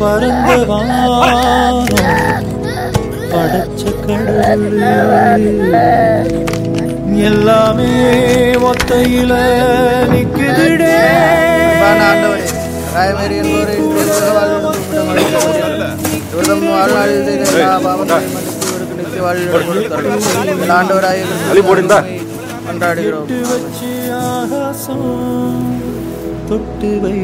பரந்த வானம் படைச்ச கடவுள் எல்லாமே ஒத்தையில நிக்குதுடே ராயமேரி வாழ்நாளில் செய்த எல்லா பாவங்களையும் மன்னித்து கொண்டாடுகிறோம். தொட்டு வை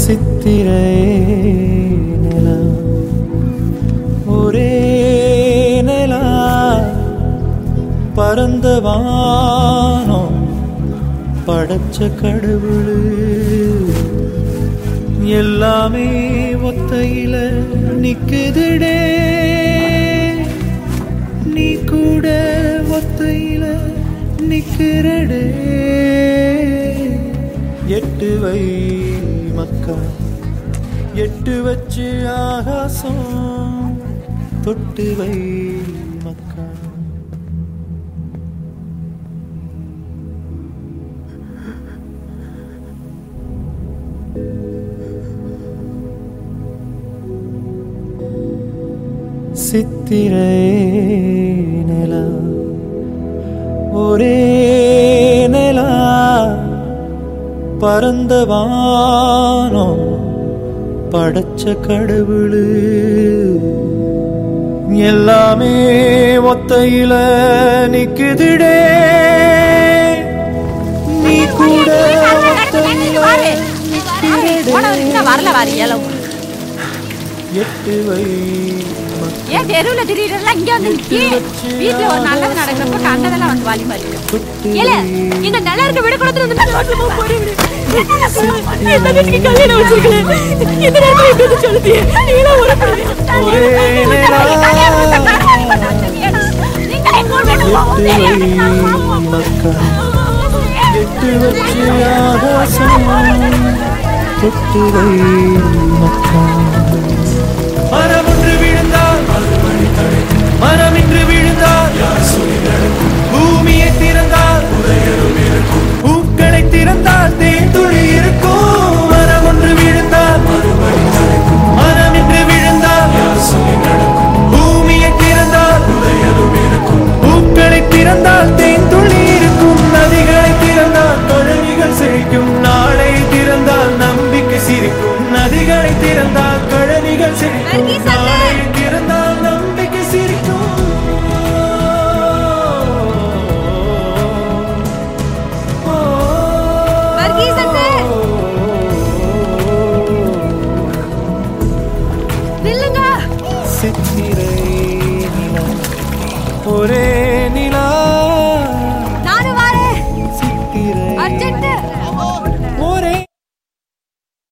சித்திரை நிலா ஒரே நிலா பரந்த படைச்ச கடவுள் எல்லாமே ஒத்தையில நிக்குதுடே. நீ கூட ஒத்தையில நிக்கிறடே. எட்டு வை மக்கா எட்டு வச்சு ஆகாசம் தொட்டு வை மக்கா சித்திரை நிலா ஒரே நிலா பரந்த வானம் படைச்ச கடவுள் எல்லாமே ஒத்தையில நிக்குதுடே நீ கூட வரல வாரி எட்டு வை ஏன் தெருவுல திடீரெல்லாம் இங்க வந்து நிக்கி. வீட்டுல ஒரு நல்லது நடக்கிறப்ப கண்டதெல்லாம் வந்து வழி மாதிரி ஏல இந்த நல்லா இருக்க விட. கொடுத்து வந்து கல்யாணம் வச்சிருக்கேன் இந்த நேரத்துல இப்படி வந்து சொல்லுது நீங்களா ஒரு மக்கா எட்டு வச்சு ஆகாசம் தொட்டு வை மக்கா செழிக்கும் நாளை திறந்தால் நம்பிக்கை சிரிக்கும் நதிகளை திறந்தால் கழனிகள் செழிக்கும் நாளை திறந்தால் நம்பிக்கை சிரிக்கும். சித்திரை ஒரே